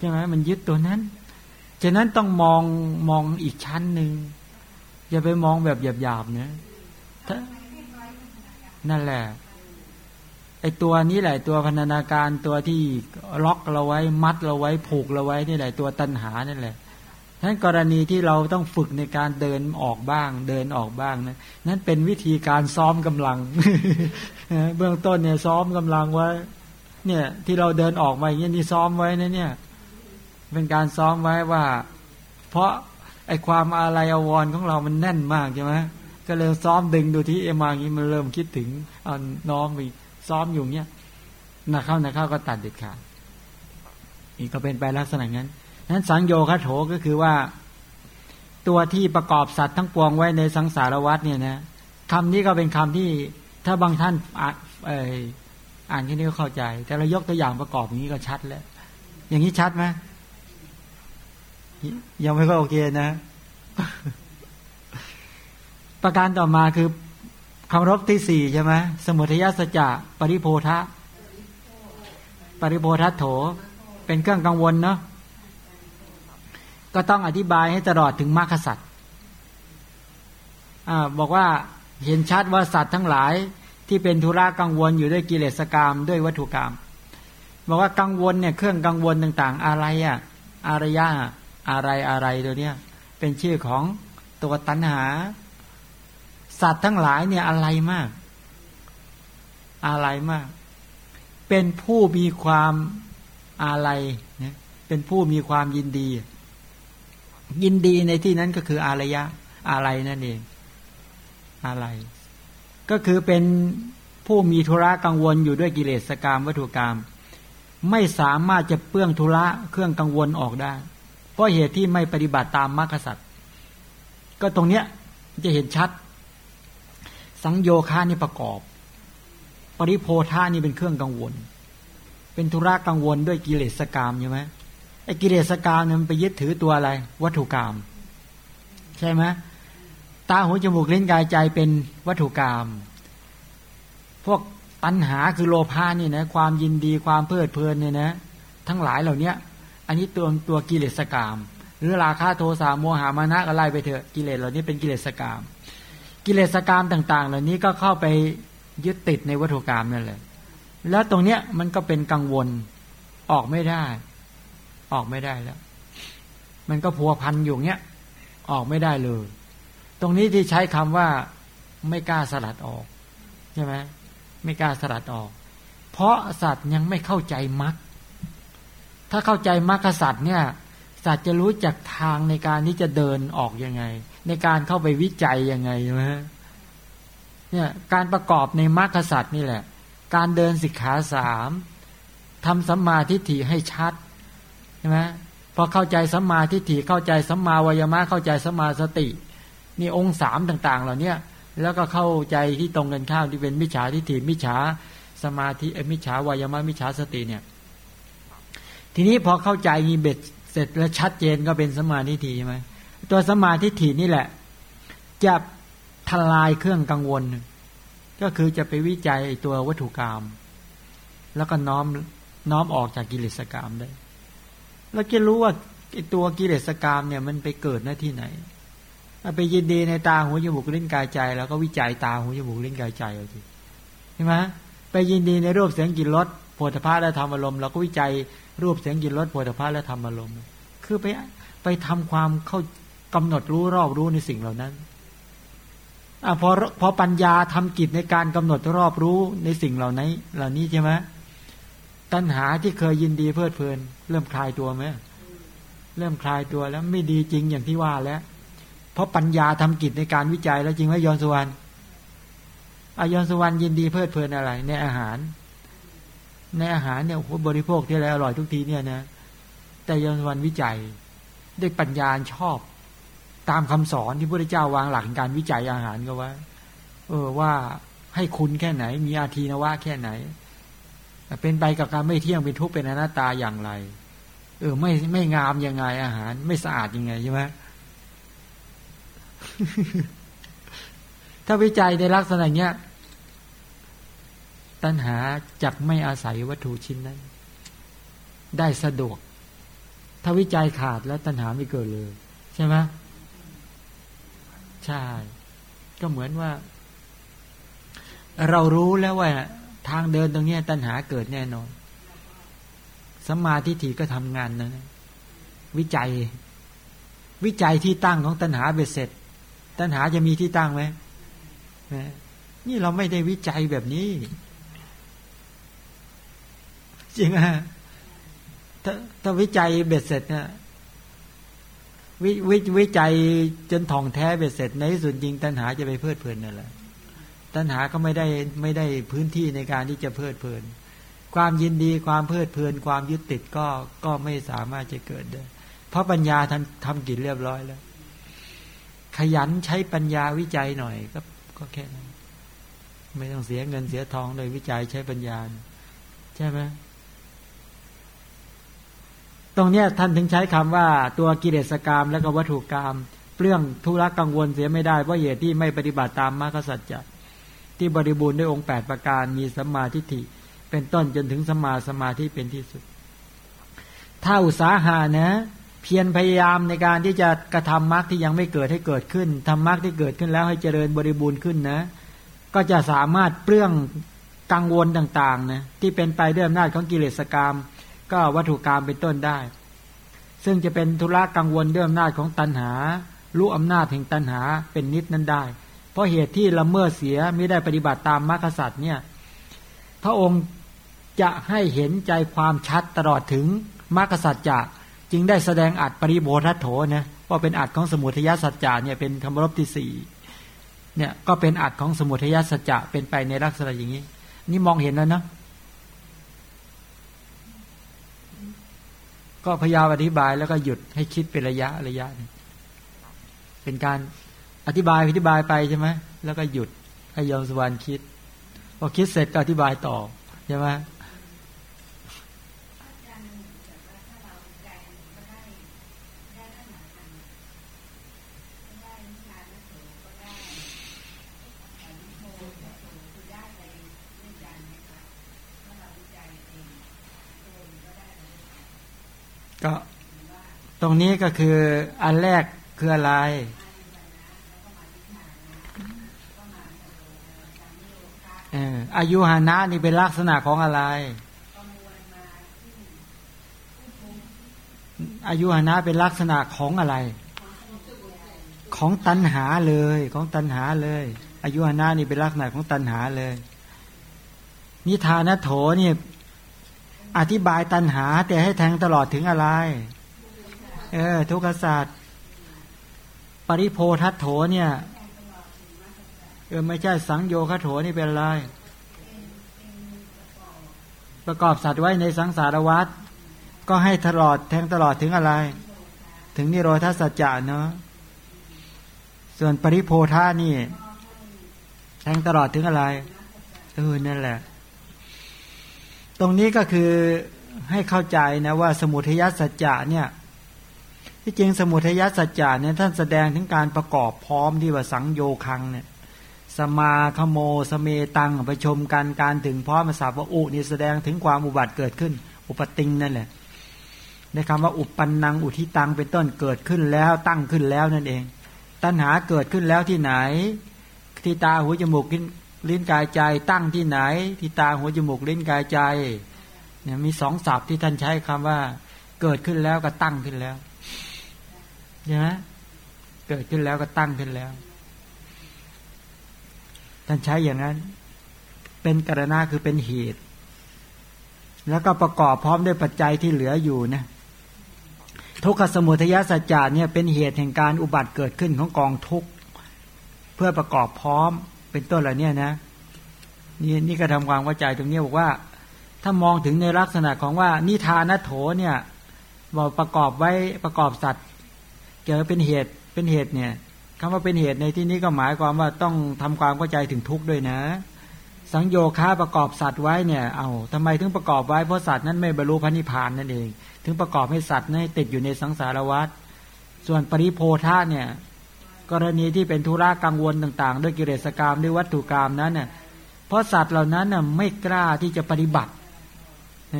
ใช่ไหมมันยึดตัวนั้นฉะนั้นต้องมองมองอีกชั้นหนึ่งอย่าไปมองแบบหยาบๆเนี่ยนั่นแหละไอตัวนี้แหละตัวพันนาการตัวที่ล็อกเราไว้ มัดเราไว้ผูกเราไว้นี่แหละตัวตัณหานั่แหละนั้นกรณีที่เราต้องฝึกในการเดินออกบ้าง เดินออกบ้างนะนั้นเป็นวิธีการซ้อมกำลังเบื้องต้นเนี่ยซ้อมกำลังไว้ เนี่ย ที่เราเดินออกมาอย่างนี้นี่ซ้อมไว้นะเนี่ย เป็นการซ้อมไว้ว่า เพราะไอความอะไรอววรของเรามันแน่นมากใช่ไหมก็เลยซ้อมดึงดูที่เอมาอย่างนี้มันเริ่มคิดถึงเอาน้อมไปซ้อมอยู่เนี้ยนักเข้านักเข้าก็ตัดเด็ดขาดอีกก็เป็นไปลักษณะนั้นนั้นสังโยคะโถก็คือว่า ตัวที่ประกอบสัตว์ทั้งปวงไว้ในสังสารวัฏเนี่ยนะคำนี้ก็เป็นคำที่ถ้าบางท่านอ่านอ่านที่นี้ก็เข้าใจ แต่เรายกตัวอย่างประกอบอย่างนี้ก็ชัดแล้ว อย่างนี้ชัดไหม ยังไม่ก็โอเคนะ ประการต่อมาคือคำรบที่สี่ใช่ไหมสมุทัยสัจจะปริโพธะปริโพธะโถ เป็นเครื่องกังวลเนาะก็ต้องอธิบายให้ตลอดถึงมรรคสัตว์บอกว่าเห็นชัดว่าสัตว์ทั้งหลายที่เป็นธุระกังวลอยู่ด้วยกิเลสกรรมด้วยวัตถุกรรมบอกว่ากังวลเนี่ยเครื่องกังวลต่าง ๆ อะไรอะอารยะ อะไรอะไรตัวเนี้ยเป็นชื่อของตัวตัณหา สัตว์ทั้งหลายเนี่ยอะไรมาก อะไรมาก เป็นผู้มีความอะไรเนี่ยเป็นผู้มีความยินดี ยินดีในที่นั้นก็คืออารยะอะไรนั่นเอง อะไร ก็คือเป็นผู้มีธุระกังวลอยู่ด้วยกิเลสกรรมวัตถุกรรม ไม่สามารถจะเปื้องธุระเครื่องกังวลออกได้ ราะเหตุที่ไม่ปฏิบัติตามมรรคสัตว์ก็ตรงเนี้ยจะเห็นชัด สังโยคานี่ประกอบ ปริโพธานี่เป็นเครื่องกังวล เป็นธุระกังวลด้วยกิเลสกรรมใช่ไหมไอ้กิเลสกรรมเนี่ยมันไปยึดถือตัวอะไร วัตถุกรรมใช่ไหมตาหูจมูกลิ้นกายใจเป็นวัตถุกรรมพวกตัณหาคือโลภะนี่นะความยินดีความเพลิดเพลินเนี่ยนะ ทั้งหลายเหล่านี้ อันนี้ตัวตัวกิเลสกรรมหรือราคะโทสะโมหามานะอะไรไปเถอะกิเลสเหล่านี้เป็นกิเลสกรรมกิเลสกรรมต่าง ๆ เหล่านี้ก็เข้าไปยึดติดในวัตถุกรรมนั่นแหละแล้วตรงเนี้ยมันก็เป็นกังวลออกไม่ได้ ออกไม่ได้แล้ว มันก็พัวพันอยู่เนี้ยออกไม่ได้เลย ตรงนี้ที่ใช้คำว่าไม่กล้าสลัดออกใช่ไหมไม่กล้าสลัดออก เพราะสัตว์ยังไม่เข้าใจมรรค ถ้าเข้าใจมรรคสัตว์เนี่ยสัตว์จะรู้จักทางในการที่จะเดินออกยังไง ในการเข้าไปวิจัยยังไงใช่เนี่ยการประกอบในมรรคสัตว์นี่แหละ การเดินสิกขาสามทำสัมมาทิฏฐิให้ชัดใช่ไหมพอเข้าใจสัมมาทิฏฐิเข้าใจสัมมาวายมะเข้าใจสัมมาสติ นี่องค์สามต่าง ๆ เหล่านี้แล้วก็เข้าใจที่ตรงกันข้ามที่เป็นมิจฉาทิฏฐิมิจฉาสมาธิมิจฉาวายมะมิจฉาสติเนี่ย ทีนี้พอเข้าใจมีเบ็ดเสร็จแล้วชัดเจนก็เป็นสมาธิฏฐิใช่ไหมตัวสมาธิฏฐินี่แหละ จะทลายเครื่องกังวล ก็คือจะไปวิจัยตัววัตถุกรรมแล้วก็น้อมน้อมออกจากกิเลสกรรมได้เราจะรู้ว่าตัวกิเลสกรรมเนี่ยมันไปเกิดหน้าที่ไหนไปยินดีในตาหูจมูกลิ้นกายใจ แล้วก็วิจัยตาหูจมูกลิ้นกายใจเอาทีใช่ไหมไปยินดีในรูปเสียงกลิ่นรส ผฏฐะและธรรมอารมณ์เราก็วิจัยรูปเสียงกลิ่นรสโผฏฐะและธรรมอารมณ์ คือไปไปทำความเข้ากำหนดรู้รอบรู้ในสิ่งเหล่านั้นอพอพอปัญญาทำกิจในการกำหนดรอบรู้ในสิ่งเหล่านี้เหล่านี้ใช่ไหมตัณหาที่เคยยินดีเพลิดเพลิน เริ่มคลายตัวไหมเริ่มคลายตัวแล้วไม่ดีจริงอย่างที่ว่าแล้ว เพราะปัญญาทำกิจในการวิจัยแล้วจริงไหมยอนสุวรรณอายอนสุวรรณยินดีเพลิดเพลินอะไร ในอาหาร ในอาหารเนี่ยโหบริโภคที่อะไรอร่อยทุกทีเนี่ยนะ แต่ยอนวรรณวิจัยด้วยปัญญาชอบ ตามคำสอนที่พระเจ้าวางหลักการวิจัยอาหารก็ว่า เออว่าให้คุณแค่ไหน มีอาทีนวะแค่ไหน เป็นไปกับการไม่เที่ยงเป็นทุกข์เป็นอนัตตาอย่างไร เออ ไม่ไม่งามยังไงอาหาร ไม่สะอาดยังไงใช่ไหมถ้าวิจัยในลักษณะเนี้ย ตัณหาจักไม่อาศัยวัตถุชิ้นนั้น ได้สะดวก ถ้าวิจัยขาดแล้วตัณหาไม่เกิดเลย ใช่ไหมใช่ ก็เหมือนว่า เรารู้แล้วว่า ทางเดินตรงนี้ตัณหาเกิดแน่นอนสัมมาทิฏฐิก็ทำงานนะวิจัย วิจัยที่ตั้งของตัณหาเบ็ดเสร็จ ตัณหาจะมีที่ตั้งไหมนี่เราไม่ได้วิจัยแบบนี้ จริงไหมถ้าถ้าวิจัยเบ็ดเสร็จเนี่ยวิวิวิจัยจนท่องแท้เบ็ดเสร็จ ในที่สุดจริงตัณหาจะไปเพลิดเพลินนั่นแหละตัณหาก็ไม่ได้ไม่ได้พื้นที่ในการที่จะเพลิดเพลิน ความยินดีความเพลิดเพลิน ความยึดติดก็ก็ไม่สามารถจะเกิดได้เพราะปัญญาท่านทำกิจเรียบร้อยแล้ว ขยันใช้ปัญญาวิจัยหน่อยก็ก็แค่นั้นไม่ต้องเสียเงินเสียทองเลยวิจัยใช้ปัญญา ใช่ไหม ตรงเนี้ยท่านถึงใช้คำว่าตัวกิเลสกรรมและก็วัตถุกรรมเรื่องทุรักกังวลเสียไม่ได้เพราะเหตุที่ไม่ปฏิบัติตามมรรคสัจจะที่บริบูรณ์ด้วยองค์แปดประการมีสัมมาทิฏฐิ เป็นต้นจนถึงสัมมาสมาธิเป็นที่สุด ถ้าอุตสาหานะ เพียรพยายามในการที่จะกระทำมรรคที่ยังไม่เกิดให้เกิดขึ้นทำมรรคที่เกิดขึ้นแล้วให้เจริญบริบูรณ์ขึ้นนะ ก็จะสามารถเปลื้องกังวลต่างๆนะที่เป็นไปด้วยอำนาจของกิเลสกรรม ก็วัตถุกรรมเป็นต้นได้ ซึ่งจะเป็นธุระกังวลด้วยอำนาจของตัณหา รู้อำนาจแห่งตัณหาเป็นนิดนั้นได้ เพราะเหตุที่ละเมิดเสียไม่ได้ปฏิบัติตามมรรคสัตว์เนี่ยพระองค์จะให้เห็นใจความชัดตลอดถึงมรรคสัจจะจึงได้แสดงอัดปริโภทัตโถนะว่าเป็นอัดของสมุทัยสัจจะเนี่ยเป็นคำรบที่สี่เนี่ยก็เป็นอัดของสมุทัยสัจจะเป็นไปในลักษณะอย่างนี้ นี่มองเห็นแล้วนะ ก็พยายามอธิบายแล้วก็หยุดให้คิดเป็นระยะระยะ เป็นการอธิบายอธิบายไปใช่ไหมแล้วก็หยุดให้ยมสวรรค์คิดพอคิดเสร็จก็อธิบายต่อใช่ไหม ก็ตรงนี้ก็คืออันแรกคืออะไร อายุหานะนี่เป็นลักษณะของอะไร อายุหานะเป็นลักษณะของอะไร ของตัณหาเลย ของตัณหาเลย อายุหานะนี่เป็นลักษณะของตัณหาเลย นิทานโถนี่ อธิบายตัณหา แต่ให้แทงตลอดถึงอะไร เออ ทุกขศาสตร์ปริโพทัตโถเนี่ย เออไม่ใช่สังโยคโถนี่เป็นอะไร ประกอบสัตว์ไว้ในสังสารวัฏก็ให้ตลอดแทงตลอดถึงอะไร ถึงนิโรธาสัจจะเนาะส่วนปริโพธานี่ แทงตลอดถึงอะไรเออนั่นแหละ ตรงนี้ก็คือให้เข้าใจนะว่าสมุทัยสัจจะเนี่ยที่จริงสมุทัยสัจจะเนี่ยท่านแสดงถึงการประกอบพร้อมที่ว่าสังโยคังเนี่ยสมาคโมสเมตังประชมกันการถึงพร้อมมาสาว่าอุนี่แสดงถึงความอุบัติเกิดขึ้น อุปติงนั่นแหละในคำว่าอุปปันนังอุทิตังเป็นต้นเกิดขึ้นแล้วตั้งขึ้นแล้วนั่นเอง ตัณหาเกิดขึ้นแล้วที่ไหน ที่ตาหูจมูก ลิ้นกายใจตั้งที่ไหน ที่ตาหัวจมูกลิ้นกายใจเนี่ยมีสองศัพท์ที่ท่านใช้คำว่า เกิดขึ้นแล้วก็ตั้งขึ้นแล้วใช่ไหมเกิดขึ้นแล้วก็ตั้งขึ้นแล้ว ท่านใช้อย่างนั้น เป็นกรณาคือเป็นเหตุ แล้วก็ประกอบพร้อมด้วยปัจจัยที่เหลืออยู่นะทุกขสมุทยสัจจาเนี่ยเป็นเหตุแห่งการอุบัติเกิดขึ้นของกองทุกข์เพื่อประกอบพร้อม เป็นต้นเหล่านี้นะนี่นี่ก็ทำความเข้าใจตรงนี้บอกว่า ถ้ามองถึงในลักษณะของว่า นิทานโถเนี่ยบอกประกอบไว้ประกอบสัตว์ เกิดเป็นเหตุเป็นเหตุเนี่ยคำว่าเป็นเหตุในที่นี้ก็หมายความว่าต้องทำความเข้าใจถึงทุกข์ด้วยนะ สังโยคะประกอบสัตว์ไว้เนี่ย เอาทำไมถึงประกอบไว้เพราะสัตว์นั้นไม่บรรลุพระนิพพานนั่นเอง ถึงประกอบให้สัตว์นั้นติดอยู่ในสังสารวัฏส่วนปริโพธาเนี่ย กรณีที่เป็นธุระกังวลต่าง ๆ ด้วยกิเลสกรรมด้วยวัตถุกรรมนั้นเน่ยเพราะสัตว์เหล่านั้นน่ะไม่กล้าที่จะปฏิบัติ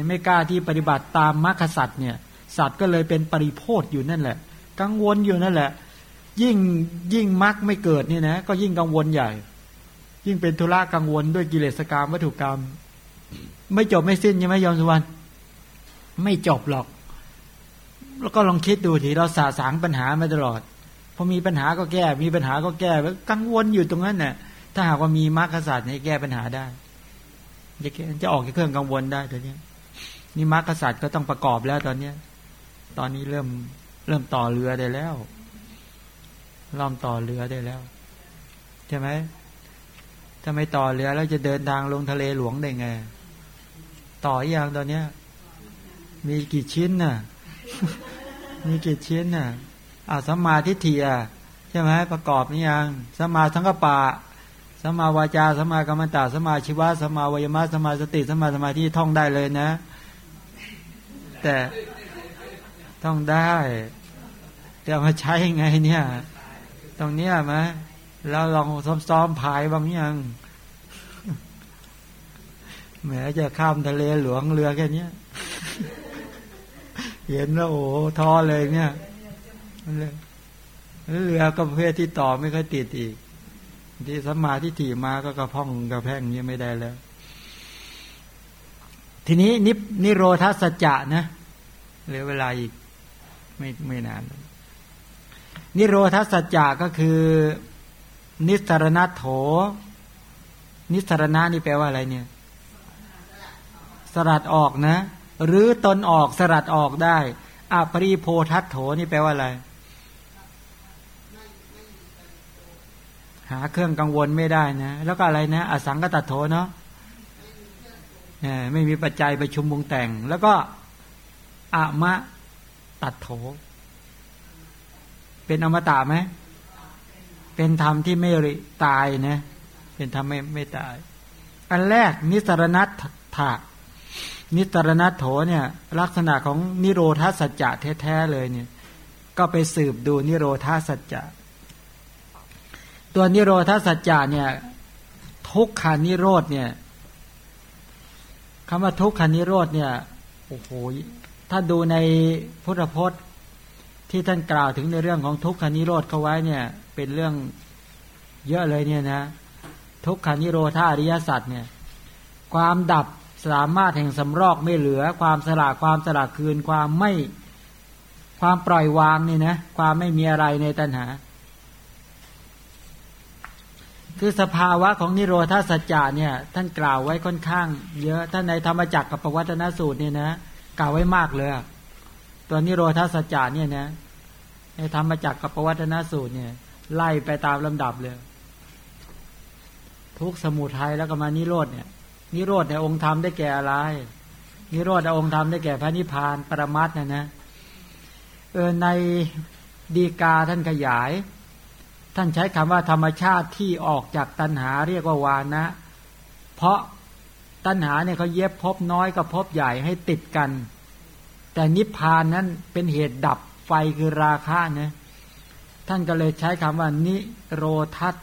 ไม่กล้าที่ปฏิบัติตามมรรคสัตว์เนี่ย สัตว์ก็เลยเป็นปริโพธอยู่นั่นแหละ กังวลอยู่นั่นแหละ ยิ่งยิ่งมักไม่เกิดนี่นะ ก็ยิ่งกังวลใหญ่ ยิ่งเป็นธุระกังวลด้วยกิเลสกรรมวัตถุกรรม ไม่จบไม่สิ้นใช่ไหมยอมสุวรรณไม่จบหรอก แล้วก็ลองคิดดูทีเราสาสางปัญหามาตลอด อมีปัญหาก็แก้ มีปัญหาก็แก้กังวลอยู่ตรงนั้นน่ะ ถ้าหากว่ามีมรรคศาสตร์ให้แก้ปัญหาได้ จะจะออกจากเครื่องกังวลได้ตอนนี้นี่มรรคศาสตร์ก็ต้องประกอบแล้วตอนเนี้ย ตอนนี้เริ่มเริ่มต่อเรือได้แล้วล้อมต่อเรือได้แล้วใช่ไหมถ้าไม่ต่อเรือแล้วจะเดินทางลงทะเลหลวงได้ไง ต่ออย่างตอนเนี้ย มีกี่ชิ้นน่ะ มีกี่ชิ้นน่ะ อาสัมมาทิฏฐิอะใช่ไหมประกอบนี่ยังสัมมาสังกปะสัมมาวาจาสัมมากรรมตาสัมมาชีวะสัมมาวิมารสัมมาสติสัมมาสมาธิท่องได้เลยนะ แต่ท่องได้แต่มาใช้ไงเนี่ย ตรงเนี้ยมเราลองซ้อมๆพายบางอย่างแหมจะข้ามทะเลหลวงเรือแค่นี้เห็นแล้วโอ้ท้อเลยเนี่ย เรือก็ประเภทที่ต่อไม่ค่อยติดอีก ที่สมาธิถี่มาก็กระพ้องกระแพงนี้ไม่ได้แล้ว ทีนี้นินิโรธาสัจจะนะเหลือเวลาอีกไม่ไม่นาน นิโรธาสัจจะก็คือ นิสรณโถ นิสรณะนี่แปลว่าอะไรเนี่ย สลัดออกนะ หรือตนออกสลัดออกได้อปริโพทัตโถนี่แปลว่าอะไร หาเครื่องกังวลไม่ได้นะ แล้วก็อะไรนะ อสังกตัดโถเนาะไม่มีปัจจัยประชุมวงแต่ง แล้วก็อะมะตัดโถ เป็นอมตะไหม เป็นธรรมที่ไม่ตายนะ เป็นธรรมไม่ไม่ตาย อันแรกนิสรณัตถะนิสรณัตโถเนี่ย ลักษณะของนิโรธาสัจจะแท้ๆเลยเนี่ย ก็ไปสืบดูนิโรธาสัจจะ ตัวนิโรธาสัจจะเนี่ย ทุกขานิโรธเนี่ยคำว่าทุกขานิโรธเนี่ยโอ้โหถ้าดูในพุทธพจน์ที่ท่านกล่าวถึงในเรื่องของทุกขานิโรธเขาไว้เนี่ย เป็นเรื่องเยอะเลยเนี่ยนะ ทุกขานิโรธาอริยสัจเนี่ย ความดับสามารถแห่งสำรอกไม่เหลือ ความสละความสละคืนความไม่ความปล่อยวางนี่นะ ความไม่มีอะไรในตัณหา คือสภาวะของนิโรธาสัจจะเนี่ยท่านกล่าวไว้ค่อนข้าง เยอะท่านในธรรมจักรกับปวัตนสูตรเนี่ยนะกล่าวไว้มากเลยตัวนิโรธาสัจจะเนี่ยนะในธรรมจักรกับปวัตนสูตรเนี่ย ไล่ไปตามลำดับเลย ทุกสมุทัยแล้วก็มานิโรธเนี่ย นิโรธในองค์ธรรมได้แก่อะไร นิโรธในองค์ธรรมได้แก่พระนิพพานปรมัตนะนะเออในดีกาท่านขยาย ท่านใช้คำว่าธรรมชาติที่ออกจากตัณหาเรียกว่าวานะ เพราะตัณหาเนี่ยเขาเย็บพบน้อยกับพบใหญ่ให้ติดกัน แต่นิพพานนั้นเป็นเหตุดับไฟคือราคะนะท่านก็เลยใช้คำว่า นิโรทัต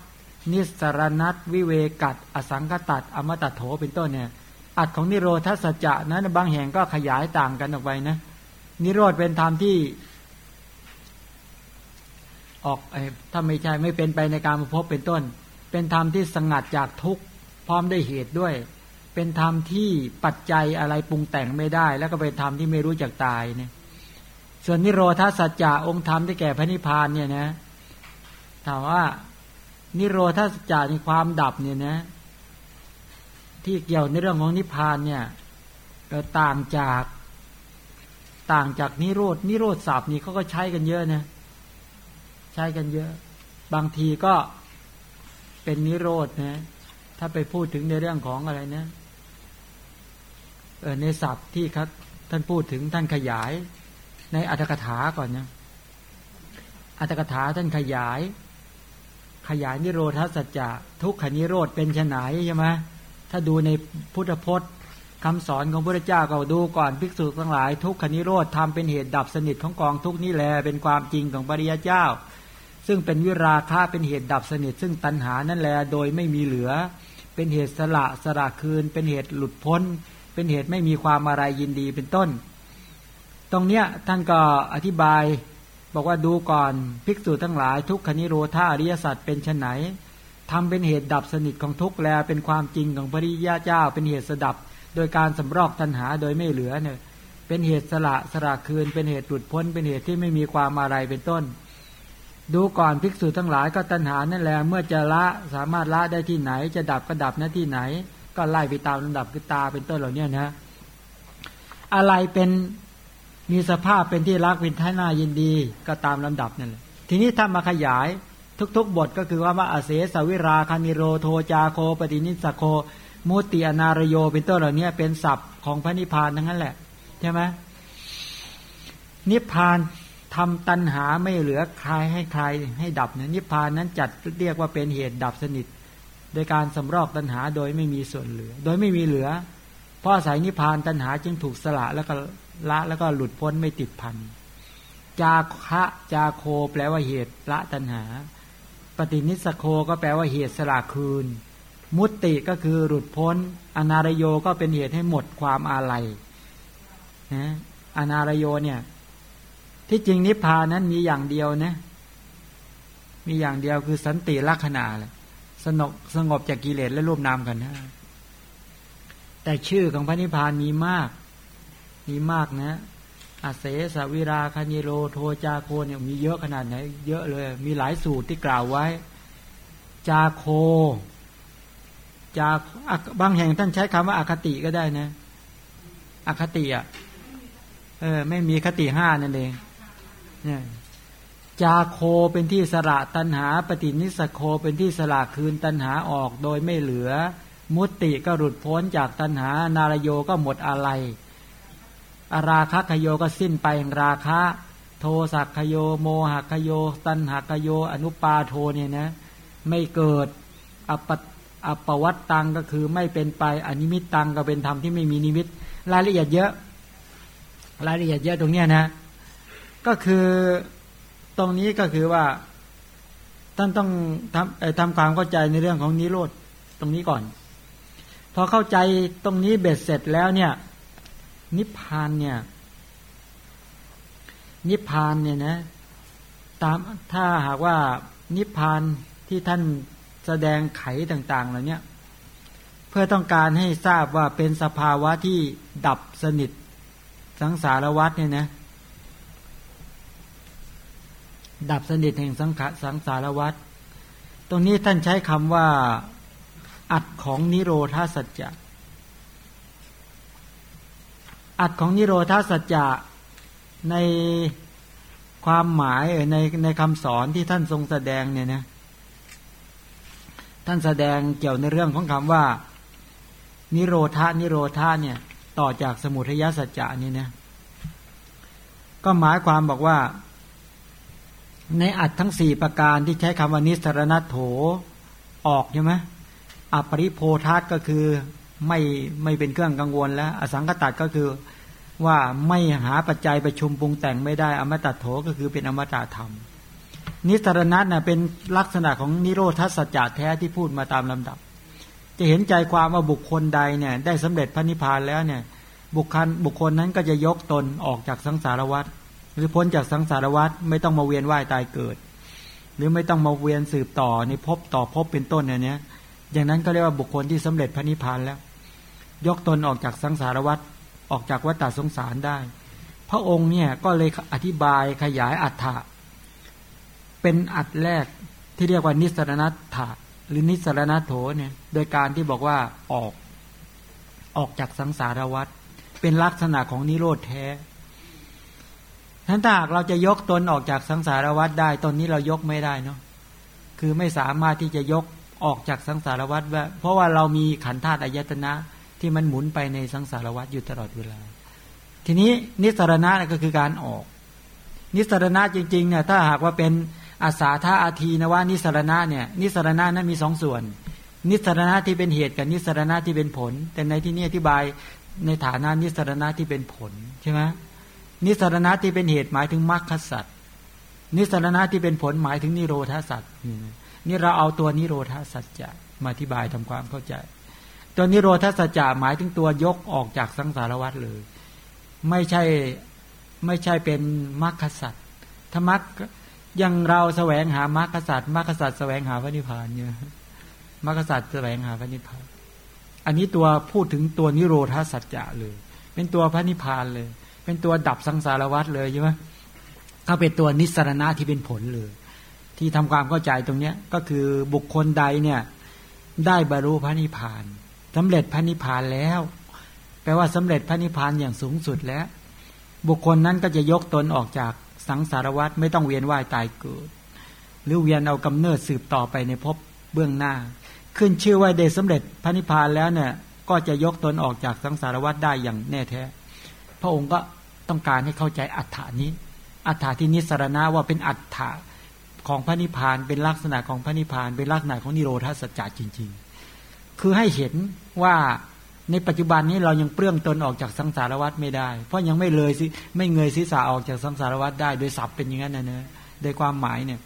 นิสรนัตวิเวกัตอสังกตัดอมตะโถเป็นต้นเนี่ยอัดของนิโรธาสัจจะนั้นบางแห่งก็ขยายต่างกันออกไปนะนิโรธเป็นธรรมที่ ออกถ้าไม่ใช่ไม่เป็นไปในการมาพบเป็นต้น เป็นธรรมที่สงัดจากทุกข์พร้อมได้เหตุด้วย เป็นธรรมที่ปัจจัยอะไรปรุงแต่งไม่ได้ แล้วก็เป็นธรรมที่ไม่รู้จักตายเนี่ยส่วนนิโรธาสัจจะองค์ธรรมที่แก่พระนิพพานเนี่ยนะถามว่านิโรธาสัจจะในความดับเนี่ยนะ ที่เกี่ยวในเรื่องของนิพพานเนี่ยต่างจากต่างจากนิโรธนิโรธศัพท์นี่เขาก็ใช้กันเยอะนะ ใช้กันเยอะ บางทีก็เป็นนิโรธนะ ถ้าไปพูดถึงในเรื่องของอะไรนะเออในศัพท์ที่ครับท่านพูดถึงท่านขยาย ในอัตถกถาก่อนนะอัตถกถาท่านขยาย ขยายนิโรธาสัจจะทุกขนิโรธเป็นชนไหนใช่ไหมถ้าดูในพุทธพจน์คำสอนของพระเจ้าก็ดูก่อนภิกษุทั้งหลาย ทุกขนิโรธทำเป็นเหตุดับสนิทของกองทุกนี้แลเป็นความจริงของปริยเจ้า ซึ่งเป็นวิราคะเป็นเหตุดับสนิท ซึ่งตัณหานั่นแหละโดยไม่มีเหลือ เป็นเหตุสละสละคืน เป็นเหตุหลุดพ้น เป็นเหตุไม่มีความอะไรยินดีเป็นต้น ตรงเนี้ยท่านก็อธิบาย บอกว่าดูก่อนภิกษุทั้งหลายทุกขนิโรธาอริยสัจเป็นชนไหนทำเป็นเหตุดับสนิทของทุกแลเป็นความจริงของพระริยาเจ้า เป็นเหตุสดับ โดยการสำรอกตัณหาโดยไม่เหลือเนี่ยเป็นเหตุสละสละคืน เป็นเหตุหลุดพ้น เป็นเหตุที่ไม่มีความอะไรเป็นต้น ดูก่อนภิกษุทั้งหลายก็ตัณหานั่นแหละเมื่อจะละสามารถละได้ที่ไหน จะดับก็ดับหน้าที่ไหน ก็ไล่ไปตามลำดับคือตาเป็นต้นเหล่านี้นะ อะไรเป็นมีสภาพเป็นที่รักเป็นท่านายินดีก็ตามลำดับนั่นแหละทีนี้ถ้ามาขยายทุกๆ บทก็คือว่าว่าอเสสวิราคนิโรโธ จาโค ปฏินิสสัคโค มุตติอนาลโยเป็นต้นเหล่านี้เป็นศัพท์ของพระนิพพานทั้งนั้นแหละใช่ไหมนิพพาน ทำตัณหาไม่เหลือใครให้ใครให้ดับเนี่ยนิพพานนั้นจัดเรียกว่าเป็นเหตุดับสนิท โดยการสำรอกตัณหาโดยไม่มีส่วนเหลือ โดยไม่มีเหลือ เพราะอาศัยนิพพานตัณหาจึงถูกสละแล้วก็ละแล้วก็หลุดพ้นไม่ติดพันจาคะจาโคแปลว่าเหตุละตัณหา ปฏินิสโคก็แปลว่าเหตุสละคืน มุตติก็คือหลุดพ้น อนารโยก็เป็นเหตุให้หมดความอาลัยนะอนารโยเนี่ย ที่จริงนิพพานนั้นมีอย่างเดียวนะ มีอย่างเดียวคือสันติลักษณะแหละสงบสงบจากกิเลสและรูปนามกันนะแต่ชื่อของพระนิพพานมีมาก มีมากนะอาเสสวิราคานิโรโทจาโคเนี่ยมีเยอะขนาดไหน เยอะเลย มีหลายสูตรที่กล่าวไว้ จาโค จาบางแห่งท่านใช้คำว่าอาคติก็ได้นะอคติอะเออ ไม่มีคติห้านั่นเอง จาโคเป็นที่สละตัณหา ปฏินิสสัคโคเป็นที่สละคืนตัณหาออกโดยไม่เหลือ มุตติก็หลุดพ้นจากตัณหา นารโยก็หมดอะไรอาราคะขโยก็สิ้นไปราคะ โทสักขโยโมหขโย ตันหักโย อนุปาโทเนี่ยนะ ไม่เกิดอปอปวัตตังก็คือไม่เป็นไปอนิมิตตังก็เป็นธรรมที่ไม่มีนิมิต รายละเอียดเยอะ รายละเอียดเยอะตรงเนี้ยนะ ก็คือตรงนี้ก็คือว่า ท่านต้องทำทำความเข้าใจในเรื่องของนิโรธตรงนี้ก่อน พอเข้าใจตรงนี้เบ็ดเสร็จแล้วเนี่ย นิพพานเนี่ย นิพพานเนี่ยนะ ตามถ้าหากว่านิพพานที่ท่านแสดงไขต่าง ๆ เหล่านี้เพื่อต้องการให้ทราบว่าเป็นสภาวะที่ดับสนิทสังสารวัฏเนี่ยนะ ดับสนิทแห่งสังขสังสารวัฏตรงนี้ท่านใช้คำว่า อัดของนิโรธาสัจจะอัดของนิโรธาสัจจะในความหมายในในคำสอนที่ท่านทรงแสดงเนี่ยนะท่านแสดงเกี่ยวในเรื่องของคำว่า นิโรธานิโรธาเนี่ย ต่อจากสมุทัยสัจจะนี่เนะก็หมายความบอกว่า ในอัดทั้งสี่ประการที่ใช้คำว่านิสรณัตโถออกใช่ไหมอปริโพธาตก็คือไม่ไม่เป็นเครื่องกังวลแล้ว อสังกตัดก็คือว่าไม่หาปัจจัยประชุมปรุงแต่งไม่ได้ อมตะโถก็คือเป็นอมตะธรรม นิสรณะนะเป็นลักษณะของนิโรธสัจจะแท้ที่พูดมาตามลำดับ จะเห็นใจความว่าบุคคลใดเนี่ยได้สำเร็จพระนิพพานแล้วเนี่ยบุคคลบุคคลนั้นก็จะยกตนออกจากสังสารวัฏ หรือพ้นจากสังสารวัฏไม่ต้องมาเวียนว่ายตายเกิด หรือไม่ต้องมาเวียนสืบต่อในภพต่อภพเป็นต้นเนี่ยอย่างนั้นก็เรียกว่าบุคคลที่สำเร็จพระนิพพานแล้ว ยกตนออกจากสังสารวัฏออกจากวัฏสงสารได้ พระองค์เนี่ยก็เลยอธิบายขยายอัฏฐะเป็นอัดแรกที่เรียกว่านิสรณัตถะหรือนิสรณัตโถเนี่ยโดยการที่บอกว่าออกออกจากสังสารวัฏเป็นลักษณะของนิโรธแท้ ท่านถ้าหากเราจะยกตนออกจากสังสารวัฏได้ตนนี้เรายกไม่ได้เนาะคือไม่สามารถที่จะยกออกจากสังสารวัฏเพราะว่าเรามีขันธาตุอายตนะที่มันหมุนไปในสังสารวัฏอยู่ตลอดเวลา ทีนี้นิสรณะก็คือการออก นิสรณะจริงๆเนี่ยถ้าหากว่าเป็นอาสาธาอาทีนะว่านิสรณะเนี่ยนิสรณะนั้นมีสองส่วน นิสรณะที่เป็นเหตุกับนิสรณะที่เป็นผล แต่ในที่นี้อธิบายในฐานะนิสรณะที่เป็นผลใช่ไหม นิสรณะที่เป็นเหตุหมายถึงมรรคสัตว์นิสรณะที่เป็นผลหมายถึงนิโรธาสัตว์นี่เราเอาตัวนิโรธาสัจจะมาอธิบายทำความเข้าใจ ตัวนิโรธาสัจจะหมายถึงตัวยกออกจากสังสารวัฏเลย ไม่ใช่ไม่ใช่เป็นมรรคสัตว์ธรรมะยังเราแสวงหามรรคสัตว์มรรคสัตว์แสวงหาพระนิพพานเนี่ยมรรคสัตว์แสวงหาพระนิพพาน อันนี้ตัวพูดถึงตัวนิโรธาสัจจะเลย เป็นตัวพระนิพพานเลย เป็นตัวดับสังสารวัฏเลยใช่ไหมถ้าเป็นตัวนิสรณะที่เป็นผลเลย ที่ทำความเข้าใจตรงเนี้ยก็คือบุคคลใดเนี่ยได้บรรลุพระนิพพานสำเร็จพระนิพพานแล้ว แปลว่าสำเร็จพระนิพพานอย่างสูงสุดแล้ว บุคคลนั้นก็จะยกตนออกจากสังสารวัฏไม่ต้องเวียนว่ายตายเกิด หรือเวียนเอากำเนิดสืบต่อไปในภพเบื้องหน้า ขึ้นชื่อว่าเดชสำเร็จพระนิพพานแล้วเนี่ยก็จะยกตนออกจากสังสารวัฏได้อย่างแน่แท้ พระองค์ก็ ต้องการให้เข้าใจอัฏฐานี้ อัฏฐาที่นิสรณะว่าเป็นอัฏฐาของพระนิพพานเป็นลักษณะของพระนิพพานเป็นลักษณะของนิโรธาสัจจะจริง ๆ คือให้เห็นว่าในปัจจุบันนี้เรายังเปลื้องตนออกจากสังสารวัฏไม่ได้ เพราะยังไม่เลยสิไม่เงยศีรษะออกจากสังสารวัฏได้ โดยศัพท์เป็นอย่างนั้นนะเนะโดยความหมายเนี่ย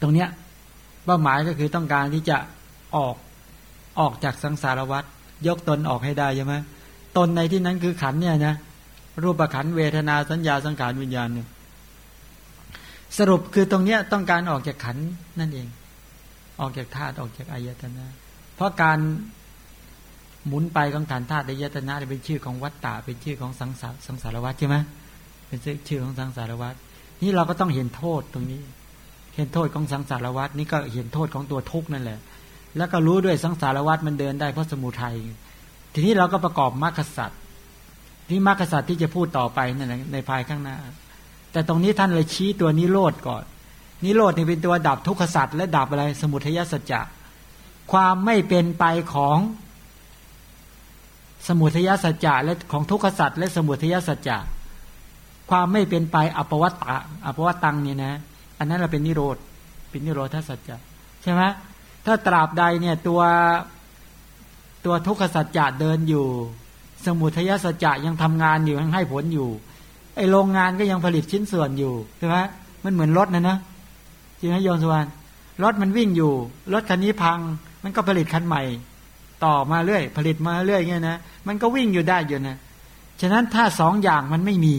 ตรงเนี้ยเป้าหมายก็คือต้องการที่จะออกออกจากสังสารวัฏยกตนออกให้ได้ใช่ไหมตนในที่นั้นคือขันเนี่ยนะ รูปขันเวทนาสัญญาสังขารวิญญาณเนี่ยสรุปคือตรงเนี้ยต้องการออกจากขันนั่นเอง ออกจากธาตุออกจากอายตนะ เพราะการหมุนไปของฐานธาตุอายตนะเป็นชื่อของวัตตะเป็นชื่อของสังสารสังสารวัฏใช่ไหมเป็นชื่อของสังสารวัฏนี่เราก็ต้องเห็นโทษตรงนี้ เห็นโทษของสังสารวัฏนี่ก็เห็นโทษของตัวทุกข์นั่นแหละ แล้วก็รู้ด้วยสังสารวัฏมันเดินได้เพราะสมุทัยทีนี้เราก็ประกอบมรรคสัตว์ ที่มรรคสัตว์ที่จะพูดต่อไปนั่นแหละในภายข้างหน้า แต่ตรงนี้ท่านเลยชี้ตัวนิโรธก่อน นิโรธนี่เป็นตัวดับทุกขสัตว์และดับอะไรสมุทัยสัจจะความไม่เป็นไปของสมุทัยสัจจะและของทุกขสัตว์และสมุทัยสัจจะความไม่เป็นไปอปวัตตะอปวัตตังเนี่ยนะ อันนั้นเราเป็นนิโรธเป็นนิโรธสัจจะใช่ไหมถ้าตราบใดเนี่ยตัวตัวทุกขสัจจะเดินอยู่ สมุทัยสัจจะยังทำงานอยู่ยังให้ผลอยู่ไอโรงงานก็ยังผลิตชิ้นส่วนอยู่ใช่ไหมมันเหมือนรถนะนะจริงไหมโยมสวรรณรถมันวิ่งอยู่รถคันนี้พัง มันก็ผลิตคันใหม่ ต่อมาเรื่อย ผลิตมาเรื่อยเงี้ยนะมันก็วิ่งอยู่ได้อยู่นะฉะนั้นถ้าสองอย่างมันไม่มี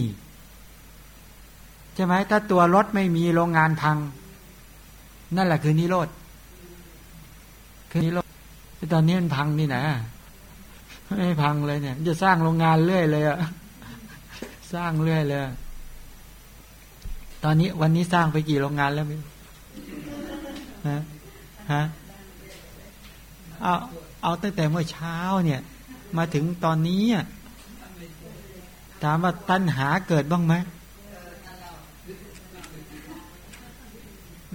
ใช่ไหมถ้าตัวรถไม่มีโรงงานพัง นั่นแหละคือนิโรธคือนิโรธตอนนี้มันพังนี่นะ ไม่พังเลยเนี่ย จะสร้างโรงงานเรื่อยเลยอะสร้างเรื่อยเลย ตอนนี้วันนี้สร้างไปกี่โรงงานแล้วมั้ยฮะฮะเอาเอาตั้งแต่เมื่อเช้าเนี่ย มาถึงตอนนี้ถามว่าตัณหาเกิดบ้างไหม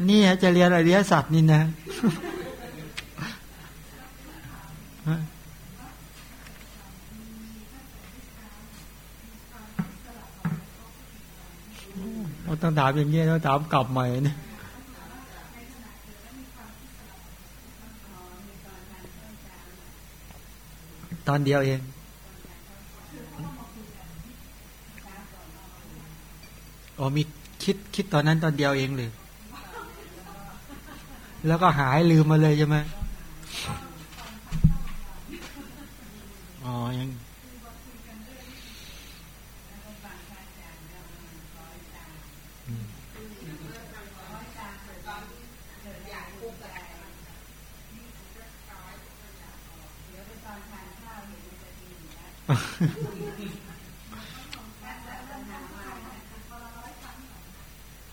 นี่จะเรียนอริยสัจนี่นะ ต้องถามอย่างนี้ต้องถามกลับใหม่เนี่ยตอนเดียวเอง อ๋อมีคิดคิดตอนนั้นตอนเดียวเองเลย แล้วก็หายลืมมาเลยใช่ไหมอ๋อยัง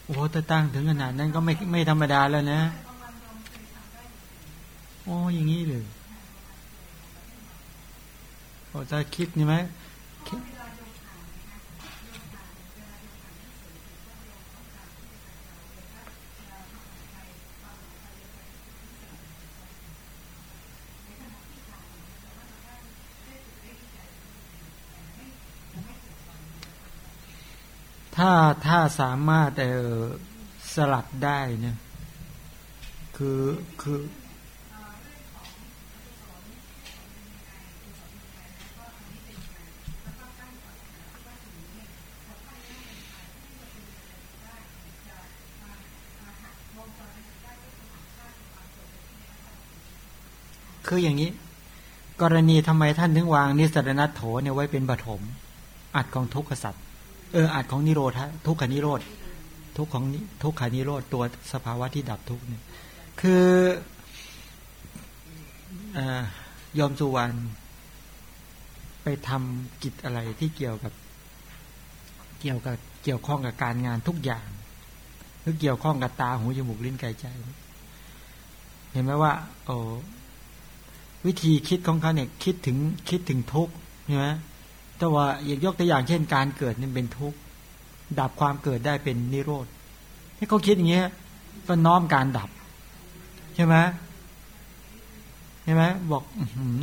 โอ้ถ้า ตั้งถึงขนาดนั้นก็ไม่ไม่ธรรมดาแล้วนะ โอ้อย่างนี้เลยโอ้จะคิดนี่ไหมถ้าถ้าสามารถเออ สลัดได้เนี่ยคือคือคืออย่างนี้ กรณีทำไมท่านถึงวางนิสรณัตโถเนี่ยไว้เป็นปฐมอัดของทุกขสัตว์เอออาจของนิโรธทุกขานิโรธ ทุกของทุกขานิโรธตัวสภาวะที่ดับทุกเนี่ยคืออยอมสุวรรณไปทำกิจอะไรที่เกี่ยวกับ เกี่ยวกับเกี่ยวข้องกับการงานทุกอย่างหรือเกี่ยวข้องกับตาหูจมูกลิ้นกายใจ เห็นไหมว่า โอ้วิธีคิดของเขาเนี่ยคิดถึงคิดถึงทุกข์ใช่ไหมแต่ว่าอย่างยกตัวอย่างเช่น การเกิดนี่เป็นทุกข์ ดับความเกิดได้เป็นนิโรธให้เขาคิดอย่างเงี้ยก็น้อมการดับ ใช่ไหมใช่ไหมบอก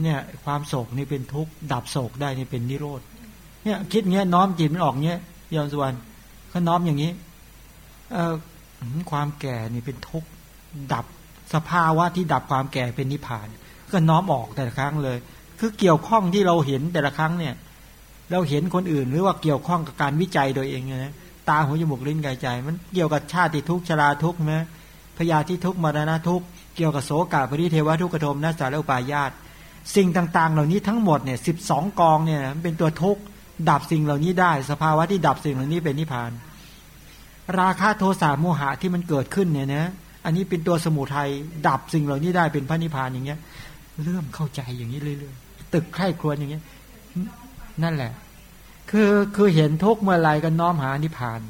เนี่ย ความโศกนี่เป็นทุกข์ดับโศกได้นี่เป็นนิโรธเนี่ย คิดเงี้ยน้อมจิตมันออกเงี้ยยอมสวรรค์เขาน้อมอย่างนี้เอ่อความแก่นี่เป็นทุกข์ดับสภาวะที่ดับความแก่เป็นนิพพาน ก็น้อมออกแต่ละครั้งเลย คือเกี่ยวข้องที่เราเห็นแต่ละครั้งเนี่ย เราเห็นคนอื่น หรือว่าเกี่ยวข้องกับการวิจัยโดยเองนะตาหูจมูกลิ้นกายใจ มันเกี่ยวกับชาติทุกชราทุกไหมพยาธิทุกมรณะทุกเกี่ยวกับโสกาปริเทวทุกขโทมนัสสารอุปายาตสิ่งต่างๆ เหล่านี้ทั้งหมดเนี่ยสิบสองกองเนี่ยเป็นตัวทุกดับสิ่งเหล่านี้ได้ สภาวะที่ดับสิ่งเหล่านี้เป็นนิพพาน ราคะโทสะโมหะที่มันเกิดขึ้นเนี่ยนะอันนี้เป็นตัวสมุทัยดับสิ่งเหล่านี้ได้เป็นพระนิพพานอย่างเงี้ย เริ่มเข้าใจอย่างนี้เรื่อยๆตึกไข้ครวนอย่างเงี้ย นั่นแหละ คือคือเห็นทุกเมื่อไรก็น้อมหานิพพาน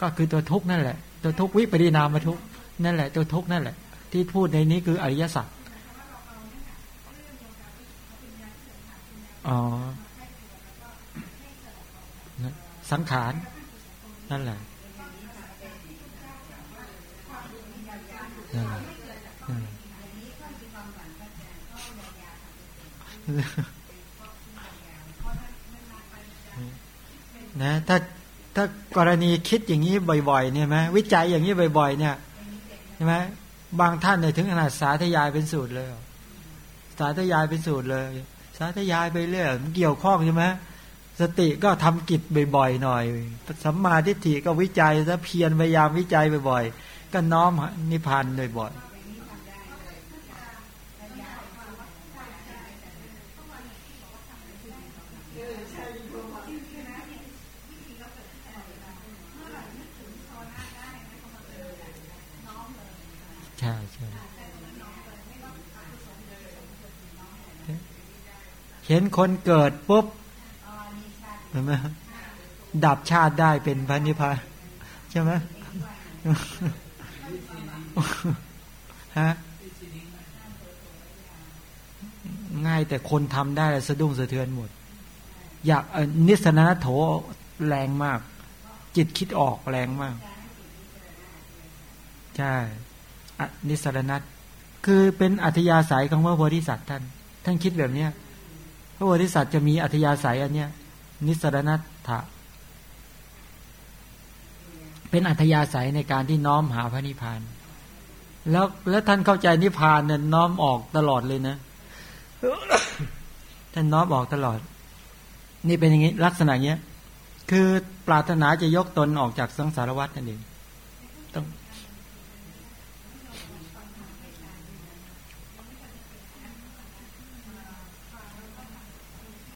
ก็คือตัวทุกนั่นแหละ ตัวทุกวิปริณามทุกนั่นแหละ ตัวทุกนั่นแหละ ที่พูดในนี้คืออริยสัจอ๋อสังขาร นั่นแหละนั่นแหละ นะถ้าถ้ากรณีคิดอย่างนี้บ่อยๆเนี่ยไหมวิจัยอย่างนี้บ่อย ๆ เนี่ยใช่ไหมบางท่านเนี่ยถึงขนาดสาธยายเป็นสูตรเลย สาธยายเป็นสูตรเลย สาธยายไปเรื่อยเกี่ยวข้องใช่ไหมสติก็ทำกิจบ่อยๆหน่อยสัมมาทิฏฐิก็วิจัยแล้วเพียรพยายามวิจัยบ่อยๆก็น้อมนิพพานบ่อยๆเห็นคนเกิดปุ๊บเห็นไหมดับชาติได้เป็นพระนิพพานใช่ไหมฮะง่ายแต่คนทำได้สะดุ้งสะเทือนหมด อยากนิสนาโถแรงมาก จิตคิดออกแรงมาก ใช่นิสรณัตคือเป็นอัธยาศัยของพระโพธิสัตว์ท่าน ท่านคิดแบบเนี้ย พระโพธิสัตว์จะมีอัธยาศัยอันเนี้ย นิสรณัตถะเป็นอัธยาศัยในการที่น้อมหาพระนิพพาน แล้วแล้วท่านเข้าใจนิพพานเนี่ยน้อมออกตลอดเลยนะ ท่านน้อมออกตลอด นี่เป็นอย่างนี้ลักษณะเนี้ย คือปรารถนาจะยกตนออกจากสังสารวัฏนั่นเองต้อง